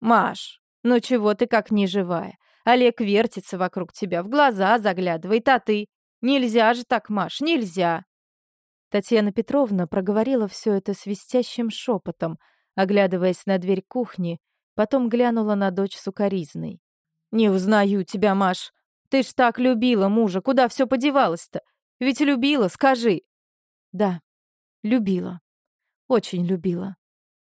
«Маш, ну чего ты как неживая? Олег вертится вокруг тебя, в глаза заглядывает, а ты? Нельзя же так, Маш, нельзя!» Татьяна Петровна проговорила все это свистящим шепотом, оглядываясь на дверь кухни, потом глянула на дочь сукаризной. «Не узнаю тебя, Маш. Ты ж так любила мужа, куда все подевалось-то? Ведь любила, скажи!» «Да, любила. Очень любила».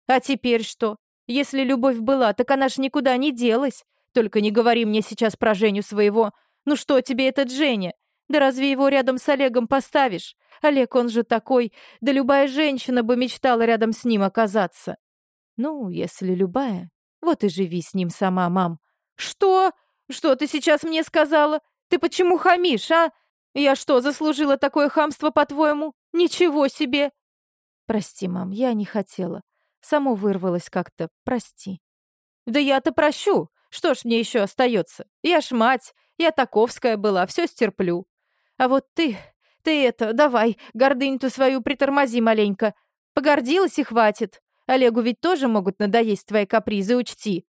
«А теперь что? Если любовь была, так она ж никуда не делась. Только не говори мне сейчас про Женю своего. Ну что тебе этот Женя? Да разве его рядом с Олегом поставишь? Олег, он же такой, да любая женщина бы мечтала рядом с ним оказаться. Ну, если любая, вот и живи с ним сама, мам. Что? Что ты сейчас мне сказала? Ты почему хамишь, а? Я что, заслужила такое хамство, по-твоему? Ничего себе! Прости, мам, я не хотела. Само вырвалось как-то, прости. Да я-то прощу. Что ж мне еще остается? Я ж мать, я таковская была, все стерплю. А вот ты, ты это, давай, гордыню-то свою притормози маленько. Погордилась и хватит. Олегу ведь тоже могут надоесть твои капризы, учти.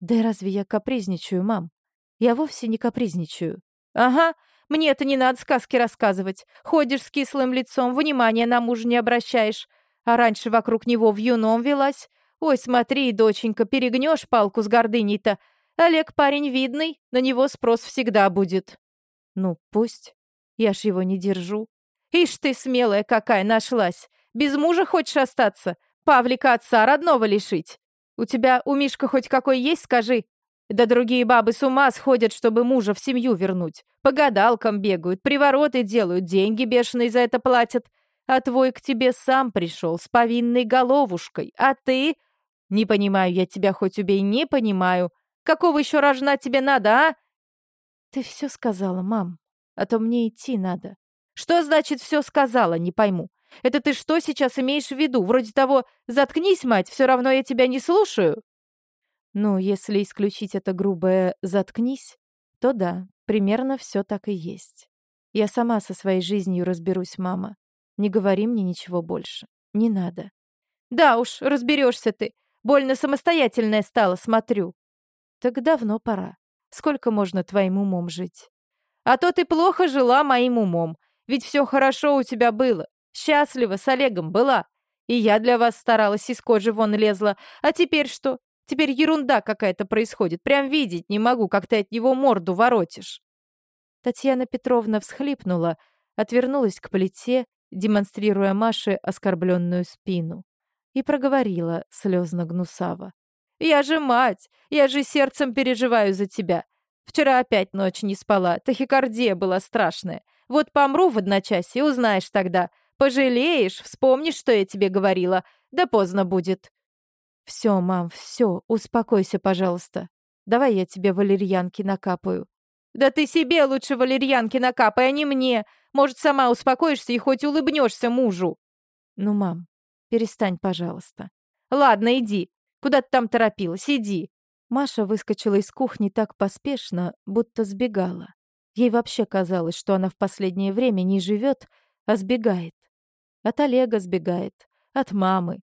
Да разве я капризничаю, мам? Я вовсе не капризничаю. Ага, мне это не надо сказки рассказывать. Ходишь с кислым лицом, внимания на мужа не обращаешь. А раньше вокруг него в юном велась. Ой, смотри, доченька, перегнешь палку с гордыней-то. Олег парень видный, на него спрос всегда будет. Ну, пусть. Я ж его не держу. Ишь ты смелая какая нашлась. Без мужа хочешь остаться? Павлика отца родного лишить? У тебя у Мишка хоть какой есть, скажи? Да другие бабы с ума сходят, чтобы мужа в семью вернуть. По гадалкам бегают, привороты делают, деньги бешеные за это платят. А твой к тебе сам пришел с повинной головушкой. А ты... Не понимаю я тебя, хоть убей, не понимаю. Какого еще рожна тебе надо, а? Ты все сказала, мам а то мне идти надо». «Что значит все сказала, не пойму? Это ты что сейчас имеешь в виду? Вроде того, заткнись, мать, все равно я тебя не слушаю». Ну, если исключить это грубое «заткнись», то да, примерно все так и есть. Я сама со своей жизнью разберусь, мама. Не говори мне ничего больше. Не надо. Да уж, разберешься ты. Больно самостоятельная стала, смотрю. Так давно пора. Сколько можно твоим умом жить? А то ты плохо жила моим умом. Ведь все хорошо у тебя было. Счастлива с Олегом была. И я для вас старалась, из кожи вон лезла. А теперь что? Теперь ерунда какая-то происходит. Прям видеть не могу, как ты от него морду воротишь». Татьяна Петровна всхлипнула, отвернулась к плите, демонстрируя Маше оскорбленную спину, и проговорила слезно-гнусаво. «Я же мать! Я же сердцем переживаю за тебя. Вчера опять ночь не спала, тахикардия была страшная. Вот помру в одночасье, узнаешь тогда. Пожалеешь, вспомнишь, что я тебе говорила. Да поздно будет». «Все, мам, все, успокойся, пожалуйста. Давай я тебе валерьянки накапаю». «Да ты себе лучше валерьянки накапай, а не мне. Может, сама успокоишься и хоть улыбнешься мужу». «Ну, мам, перестань, пожалуйста». «Ладно, иди. Куда ты там торопилась? Иди». Маша выскочила из кухни так поспешно, будто сбегала. Ей вообще казалось, что она в последнее время не живет, а сбегает. От Олега сбегает, от мамы.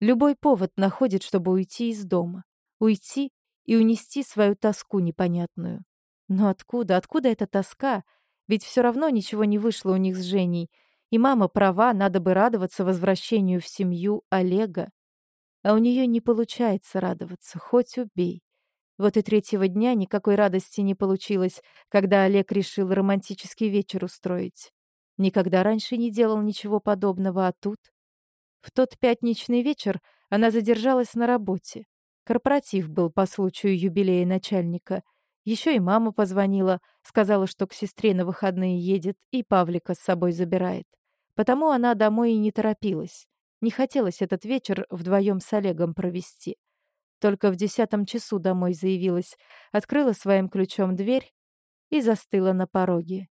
Любой повод находит, чтобы уйти из дома. Уйти и унести свою тоску непонятную. Но откуда, откуда эта тоска? Ведь все равно ничего не вышло у них с Женей. И мама права, надо бы радоваться возвращению в семью Олега а у нее не получается радоваться, хоть убей. Вот и третьего дня никакой радости не получилось, когда Олег решил романтический вечер устроить. Никогда раньше не делал ничего подобного, а тут... В тот пятничный вечер она задержалась на работе. Корпоратив был по случаю юбилея начальника. Еще и мама позвонила, сказала, что к сестре на выходные едет и Павлика с собой забирает. Потому она домой и не торопилась. Не хотелось этот вечер вдвоем с Олегом провести. Только в десятом часу домой заявилась, открыла своим ключом дверь и застыла на пороге.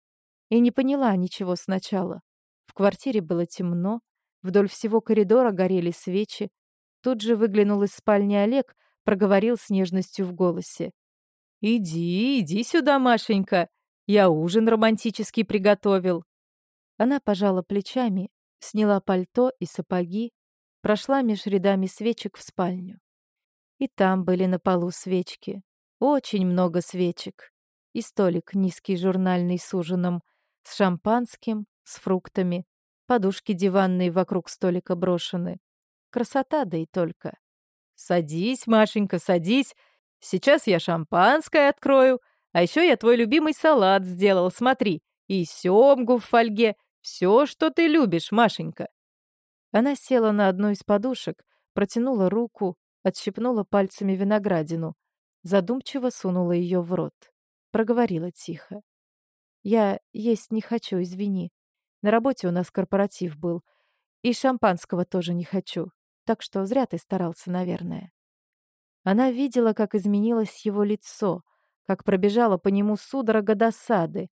И не поняла ничего сначала. В квартире было темно, вдоль всего коридора горели свечи. Тут же выглянул из спальни Олег, проговорил с нежностью в голосе. «Иди, иди сюда, Машенька. Я ужин романтический приготовил». Она пожала плечами сняла пальто и сапоги, прошла меж рядами свечек в спальню. И там были на полу свечки. Очень много свечек. И столик низкий журнальный с ужином, с шампанским, с фруктами. Подушки диванные вокруг столика брошены. Красота, да и только. «Садись, Машенька, садись. Сейчас я шампанское открою. А еще я твой любимый салат сделал, смотри. И семгу в фольге. Все, что ты любишь, Машенька». Она села на одну из подушек, протянула руку, отщипнула пальцами виноградину, задумчиво сунула ее в рот. Проговорила тихо. «Я есть не хочу, извини. На работе у нас корпоратив был. И шампанского тоже не хочу. Так что зря ты старался, наверное». Она видела, как изменилось его лицо, как пробежала по нему судорога досады.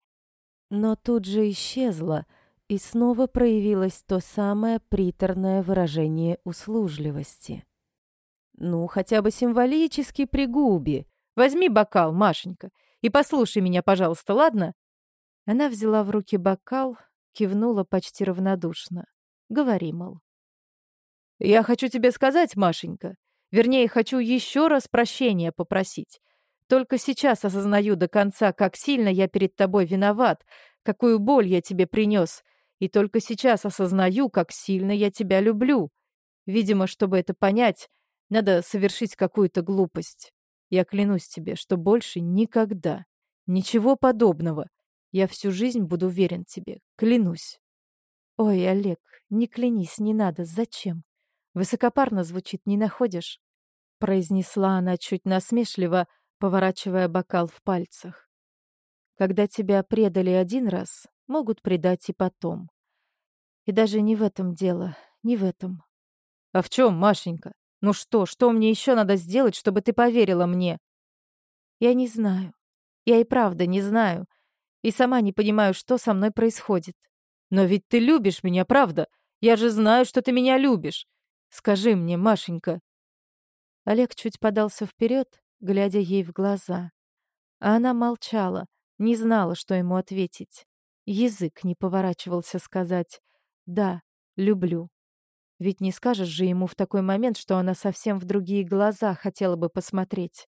Но тут же исчезла, и снова проявилось то самое приторное выражение услужливости. «Ну, хотя бы символически пригуби. Возьми бокал, Машенька, и послушай меня, пожалуйста, ладно?» Она взяла в руки бокал, кивнула почти равнодушно. «Говори, мол». «Я хочу тебе сказать, Машенька, вернее, хочу еще раз прощения попросить. Только сейчас осознаю до конца, как сильно я перед тобой виноват, какую боль я тебе принес, и только сейчас осознаю, как сильно я тебя люблю. Видимо, чтобы это понять, надо совершить какую-то глупость. Я клянусь тебе, что больше никогда. Ничего подобного. Я всю жизнь буду верен тебе. Клянусь. Ой, Олег, не клянись, не надо. Зачем? Высокопарно звучит, не находишь? Произнесла она чуть насмешливо, поворачивая бокал в пальцах. Когда тебя предали один раз, могут предать и потом. И даже не в этом дело, не в этом. А в чем, Машенька? Ну что, что мне еще надо сделать, чтобы ты поверила мне? Я не знаю. Я и правда не знаю. И сама не понимаю, что со мной происходит. Но ведь ты любишь меня, правда? Я же знаю, что ты меня любишь. Скажи мне, Машенька. Олег чуть подался вперед, глядя ей в глаза. А она молчала, не знала, что ему ответить. Язык не поворачивался сказать «да, люблю». Ведь не скажешь же ему в такой момент, что она совсем в другие глаза хотела бы посмотреть.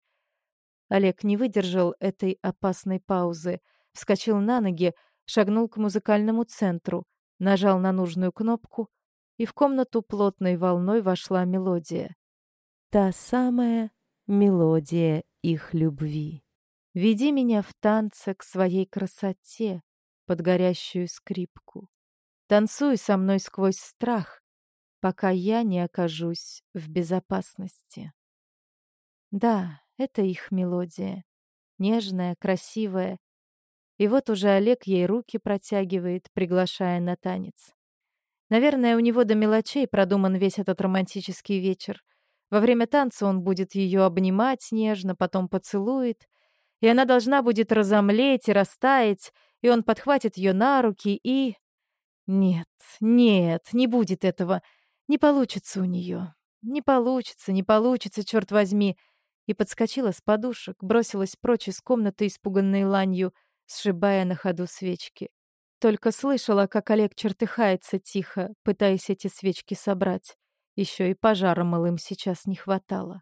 Олег не выдержал этой опасной паузы, вскочил на ноги, шагнул к музыкальному центру, нажал на нужную кнопку, и в комнату плотной волной вошла мелодия. Та самая мелодия их любви. Веди меня в танце к своей красоте, под горящую скрипку. Танцуй со мной сквозь страх, пока я не окажусь в безопасности. Да, это их мелодия. Нежная, красивая, и вот уже Олег ей руки протягивает, приглашая на танец. Наверное, у него до мелочей продуман весь этот романтический вечер. Во время танца он будет ее обнимать нежно, потом поцелует, и она должна будет разомлеть и растаять, и он подхватит ее на руки и... Нет, нет, не будет этого. Не получится у нее. Не получится, не получится, черт возьми. И подскочила с подушек, бросилась прочь из комнаты, испуганной ланью — сшибая на ходу свечки. Только слышала, как Олег чертыхается тихо, пытаясь эти свечки собрать. Еще и пожара малым сейчас не хватало.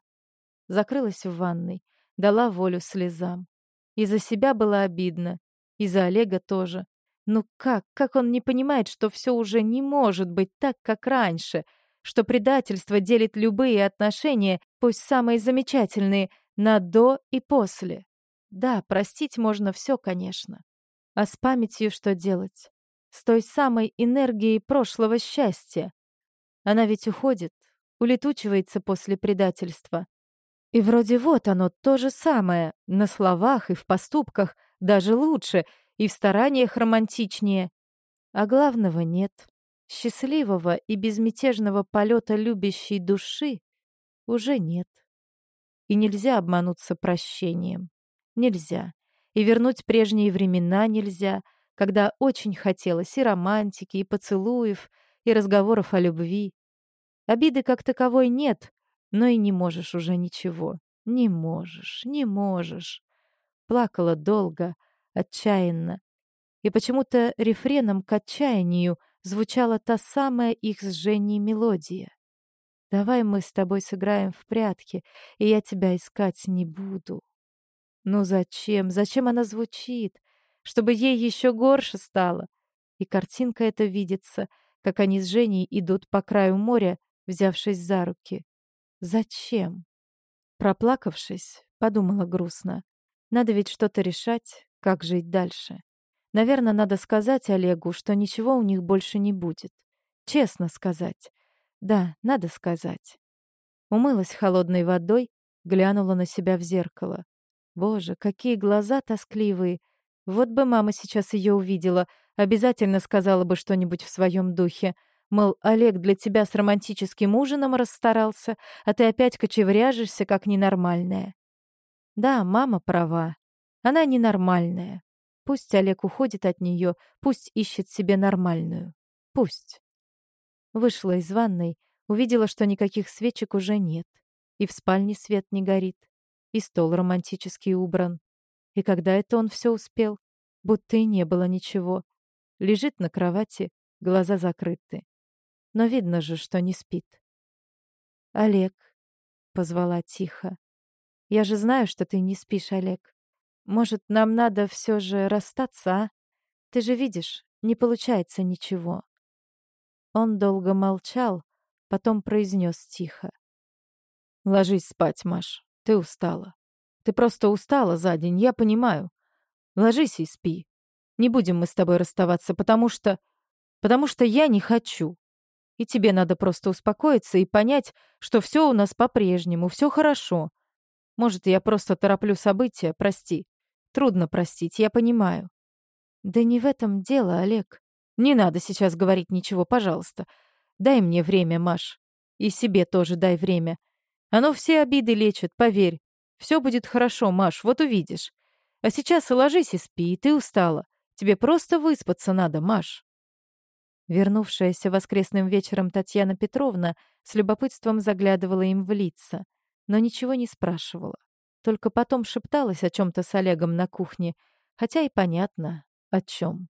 Закрылась в ванной, дала волю слезам. И за себя было обидно, и за Олега тоже. Ну как, как он не понимает, что все уже не может быть так, как раньше, что предательство делит любые отношения, пусть самые замечательные, на «до» и «после». Да, простить можно все, конечно. А с памятью что делать? С той самой энергией прошлого счастья. Она ведь уходит, улетучивается после предательства. И вроде вот оно то же самое, на словах и в поступках, даже лучше, и в стараниях романтичнее. А главного нет. Счастливого и безмятежного полета любящей души уже нет. И нельзя обмануться прощением. Нельзя. И вернуть прежние времена нельзя, когда очень хотелось и романтики, и поцелуев, и разговоров о любви. Обиды как таковой нет, но и не можешь уже ничего. Не можешь, не можешь. Плакала долго, отчаянно. И почему-то рефреном к отчаянию звучала та самая их с Женей мелодия. Давай мы с тобой сыграем в прятки, и я тебя искать не буду. Ну зачем? Зачем она звучит? Чтобы ей еще горше стало. И картинка эта видится, как они с Женей идут по краю моря, взявшись за руки. Зачем? Проплакавшись, подумала грустно. Надо ведь что-то решать, как жить дальше. Наверное, надо сказать Олегу, что ничего у них больше не будет. Честно сказать. Да, надо сказать. Умылась холодной водой, глянула на себя в зеркало. Боже, какие глаза тоскливые. Вот бы мама сейчас ее увидела, обязательно сказала бы что-нибудь в своем духе. Мол, Олег для тебя с романтическим ужином расстарался, а ты опять кочевряжешься, как ненормальная. Да, мама права. Она ненормальная. Пусть Олег уходит от нее, пусть ищет себе нормальную. Пусть. Вышла из ванной, увидела, что никаких свечек уже нет. И в спальне свет не горит, и стол романтически убран. И когда это он все успел? Будто и не было ничего. Лежит на кровати, глаза закрыты. Но видно же, что не спит. «Олег», — позвала тихо. «Я же знаю, что ты не спишь, Олег. Может, нам надо все же расстаться, а? Ты же видишь, не получается ничего». Он долго молчал, потом произнес тихо. «Ложись спать, Маш, ты устала. Ты просто устала за день, я понимаю. Ложись и спи. Не будем мы с тобой расставаться, потому что... Потому что я не хочу. И тебе надо просто успокоиться и понять, что все у нас по-прежнему, все хорошо. Может, я просто тороплю события, прости. Трудно простить, я понимаю. Да не в этом дело, Олег. Не надо сейчас говорить ничего, пожалуйста. Дай мне время, Маш. И себе тоже дай время. Оно все обиды лечит, поверь. Все будет хорошо, Маш, вот увидишь. А сейчас ложись и спи, ты устала. Тебе просто выспаться надо, Маш. Вернувшаяся воскресным вечером Татьяна Петровна с любопытством заглядывала им в лица, но ничего не спрашивала. Только потом шепталась о чем-то с Олегом на кухне, хотя и понятно, о чем.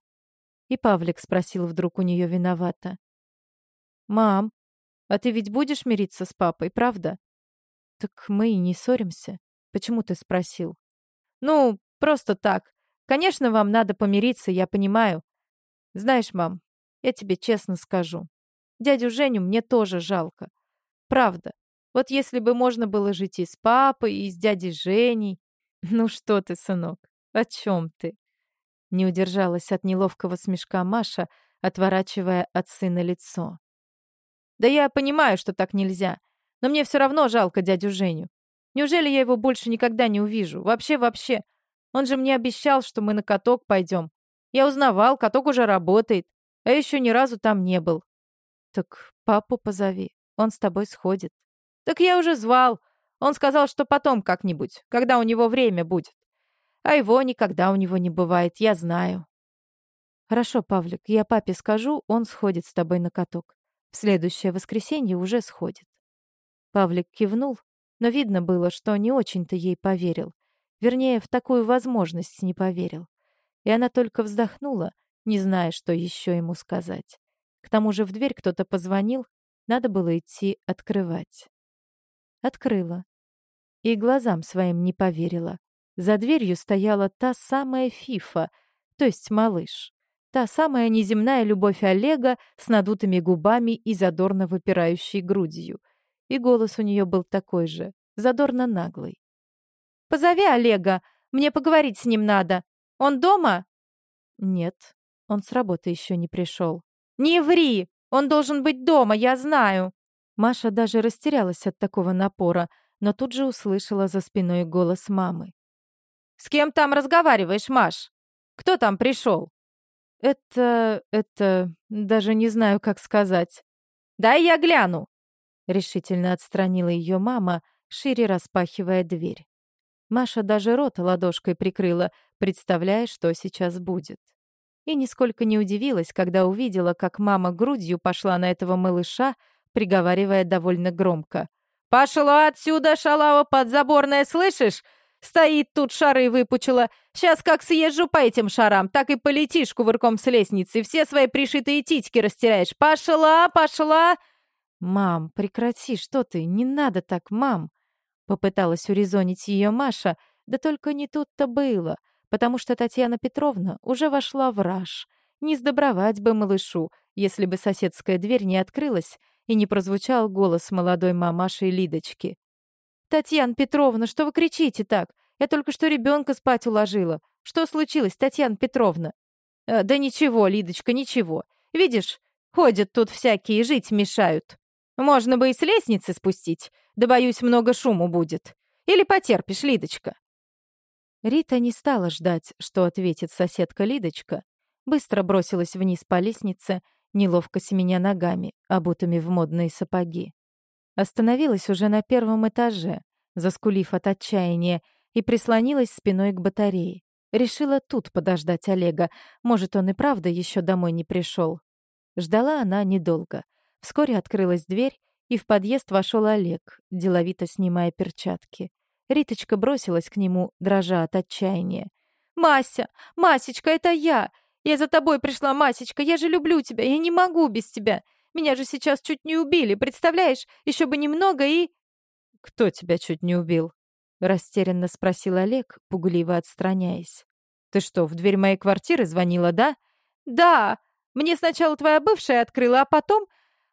И Павлик спросил вдруг у нее виновато. «Мам, а ты ведь будешь мириться с папой, правда?» «Так мы и не ссоримся. Почему ты спросил?» «Ну, просто так. Конечно, вам надо помириться, я понимаю. Знаешь, мам, я тебе честно скажу. Дядю Женю мне тоже жалко. Правда. Вот если бы можно было жить и с папой, и с дядей Женей. Ну что ты, сынок, о чем ты? Не удержалась от неловкого смешка Маша, отворачивая от сына лицо. Да я понимаю, что так нельзя, но мне все равно жалко дядю Женю. Неужели я его больше никогда не увижу? Вообще-вообще. Он же мне обещал, что мы на каток пойдем. Я узнавал, каток уже работает, а еще ни разу там не был. Так папу позови, он с тобой сходит. Так я уже звал. Он сказал, что потом как-нибудь, когда у него время будет. А его никогда у него не бывает, я знаю. Хорошо, Павлик, я папе скажу, он сходит с тобой на каток. В следующее воскресенье уже сходит. Павлик кивнул, но видно было, что не очень-то ей поверил. Вернее, в такую возможность не поверил. И она только вздохнула, не зная, что еще ему сказать. К тому же в дверь кто-то позвонил, надо было идти открывать. Открыла. И глазам своим не поверила. За дверью стояла та самая Фифа, то есть малыш. Та самая неземная любовь Олега с надутыми губами и задорно выпирающей грудью. И голос у нее был такой же, задорно наглый. «Позови Олега, мне поговорить с ним надо. Он дома?» «Нет, он с работы еще не пришел». «Не ври! Он должен быть дома, я знаю!» Маша даже растерялась от такого напора, но тут же услышала за спиной голос мамы. «С кем там разговариваешь, Маш? Кто там пришел?» «Это... это... даже не знаю, как сказать». «Дай я гляну!» Решительно отстранила ее мама, шире распахивая дверь. Маша даже рот ладошкой прикрыла, представляя, что сейчас будет. И нисколько не удивилась, когда увидела, как мама грудью пошла на этого малыша, приговаривая довольно громко. «Пошла отсюда, шалава подзаборная, слышишь? Стоит тут, шары выпучила. Сейчас как съезжу по этим шарам, так и полетишь кувырком с лестницы. Все свои пришитые титьки растеряешь. Пошла, пошла!» «Мам, прекрати, что ты? Не надо так, мам!» Попыталась урезонить ее Маша, да только не тут-то было, потому что Татьяна Петровна уже вошла в раж. Не сдобровать бы малышу, если бы соседская дверь не открылась и не прозвучал голос молодой мамаши Лидочки. «Татьяна Петровна, что вы кричите так? Я только что ребенка спать уложила. Что случилось, Татьяна Петровна?» «Э, «Да ничего, Лидочка, ничего. Видишь, ходят тут всякие, жить мешают. Можно бы и с лестницы спустить, да, боюсь, много шуму будет. Или потерпишь, Лидочка?» Рита не стала ждать, что ответит соседка Лидочка, быстро бросилась вниз по лестнице, неловко семеня ногами, обутыми в модные сапоги. Остановилась уже на первом этаже, заскулив от отчаяния, и прислонилась спиной к батарее. Решила тут подождать Олега, может, он и правда еще домой не пришел. Ждала она недолго. Вскоре открылась дверь, и в подъезд вошел Олег, деловито снимая перчатки. Риточка бросилась к нему, дрожа от отчаяния. «Мася! Масечка, это я! Я за тобой пришла, Масечка! Я же люблю тебя! Я не могу без тебя! Меня же сейчас чуть не убили, представляешь? Еще бы немного и...» «Кто тебя чуть не убил?» Растерянно спросил Олег, пугливо отстраняясь. «Ты что, в дверь моей квартиры звонила, да?» «Да! Мне сначала твоя бывшая открыла, а потом...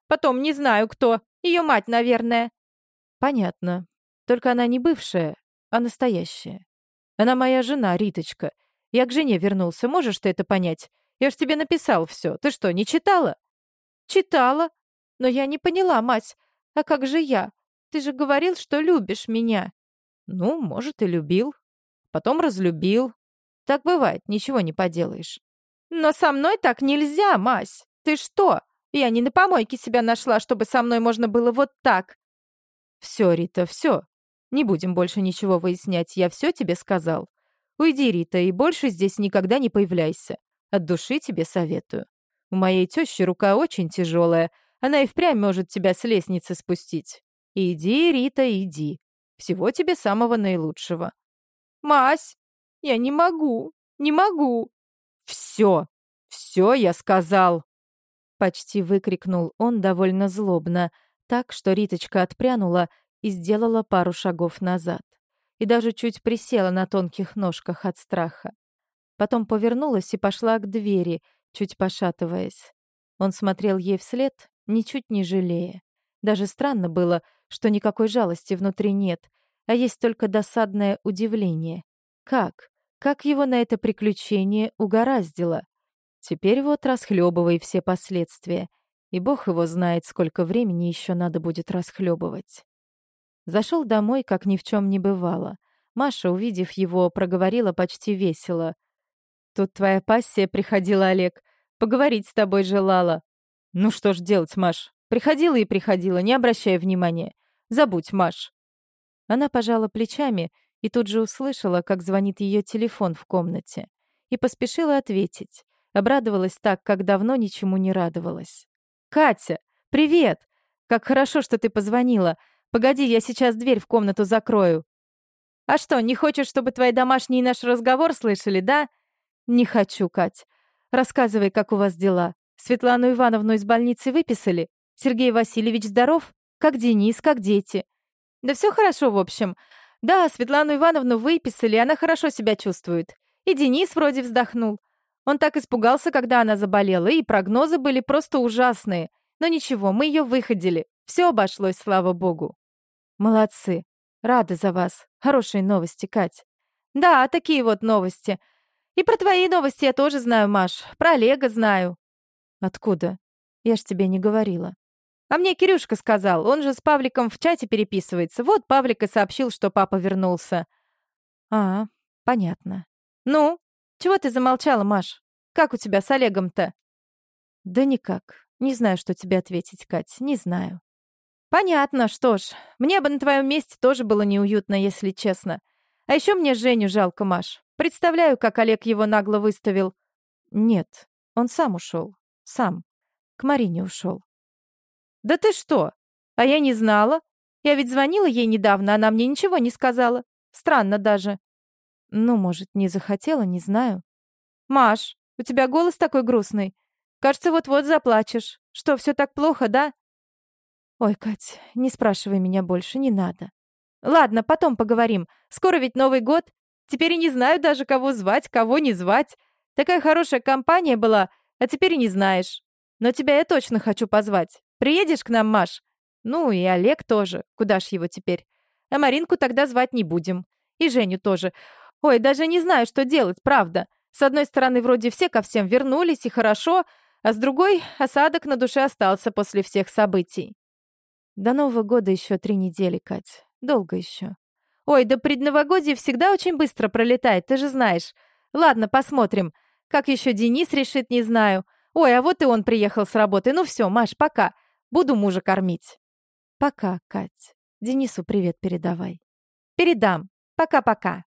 Потом не знаю кто. Ее мать, наверное». «Понятно. Только она не бывшая, а настоящая. Она моя жена, Риточка. Я к жене вернулся, можешь ты это понять? Я ж тебе написал все. Ты что, не читала?» «Читала. Но я не поняла, мать. А как же я? Ты же говорил, что любишь меня». «Ну, может, и любил. Потом разлюбил. Так бывает, ничего не поделаешь». «Но со мной так нельзя, Мась. Ты что? Я не на помойке себя нашла, чтобы со мной можно было вот так». «Все, Рита, все. Не будем больше ничего выяснять, я все тебе сказал. Уйди, Рита, и больше здесь никогда не появляйся. От души тебе советую. У моей тещи рука очень тяжелая, она и впрямь может тебя с лестницы спустить. Иди, Рита, иди. Всего тебе самого наилучшего. Мась, я не могу, не могу. Все, все я сказал. Почти выкрикнул он довольно злобно, так что Риточка отпрянула и сделала пару шагов назад. И даже чуть присела на тонких ножках от страха. Потом повернулась и пошла к двери, чуть пошатываясь. Он смотрел ей вслед, ничуть не жалея. Даже странно было, что никакой жалости внутри нет, а есть только досадное удивление. Как? Как его на это приключение угораздило? Теперь вот расхлебывай все последствия, и бог его знает, сколько времени еще надо будет расхлебывать. Зашел домой, как ни в чем не бывало. Маша, увидев его, проговорила почти весело. «Тут твоя пассия приходила, Олег. Поговорить с тобой желала». «Ну что ж делать, Маш? Приходила и приходила, не обращая внимания. Забудь, Маш». Она пожала плечами и тут же услышала, как звонит ее телефон в комнате. И поспешила ответить. Обрадовалась так, как давно ничему не радовалась. «Катя, привет! Как хорошо, что ты позвонила. Погоди, я сейчас дверь в комнату закрою». «А что, не хочешь, чтобы твои домашние наш разговор слышали, да?» «Не хочу, Кать. Рассказывай, как у вас дела. Светлану Ивановну из больницы выписали? Сергей Васильевич здоров? Как Денис, как дети?» «Да все хорошо, в общем. Да, Светлану Ивановну выписали, она хорошо себя чувствует. И Денис вроде вздохнул. Он так испугался, когда она заболела, и прогнозы были просто ужасные. Но ничего, мы ее выходили. Все обошлось, слава богу. Молодцы. Рада за вас. Хорошие новости, Кать. Да, такие вот новости. И про твои новости я тоже знаю, Маш. Про Олега знаю. Откуда? Я ж тебе не говорила. А мне Кирюшка сказал, он же с Павликом в чате переписывается. Вот Павлик и сообщил, что папа вернулся. А, понятно. Ну, чего ты замолчала, Маш? Как у тебя с Олегом-то? Да никак. Не знаю, что тебе ответить, Кать, не знаю. Понятно, что ж, мне бы на твоем месте тоже было неуютно, если честно. А еще мне Женю жалко, Маш. Представляю, как Олег его нагло выставил. Нет, он сам ушел. Сам. К Марине ушел. Да ты что? А я не знала. Я ведь звонила ей недавно, она мне ничего не сказала. Странно даже. Ну, может, не захотела, не знаю. Маш, у тебя голос такой грустный. Кажется, вот-вот заплачешь. Что, все так плохо, да? Ой, Кать, не спрашивай меня больше, не надо. Ладно, потом поговорим. Скоро ведь Новый год. Теперь и не знаю даже, кого звать, кого не звать. Такая хорошая компания была, а теперь и не знаешь. Но тебя я точно хочу позвать. Приедешь к нам, Маш? Ну и Олег тоже. Куда ж его теперь? А Маринку тогда звать не будем. И Женю тоже. Ой, даже не знаю, что делать, правда. С одной стороны, вроде все ко всем вернулись, и хорошо, а с другой — осадок на душе остался после всех событий. До Нового года еще три недели, Кать. Долго еще. Ой, да предновогодье всегда очень быстро пролетает, ты же знаешь. Ладно, посмотрим. Как еще Денис решит, не знаю. Ой, а вот и он приехал с работы. Ну все, Маш, пока. Буду мужа кормить. Пока, Кать. Денису привет передавай. Передам. Пока-пока.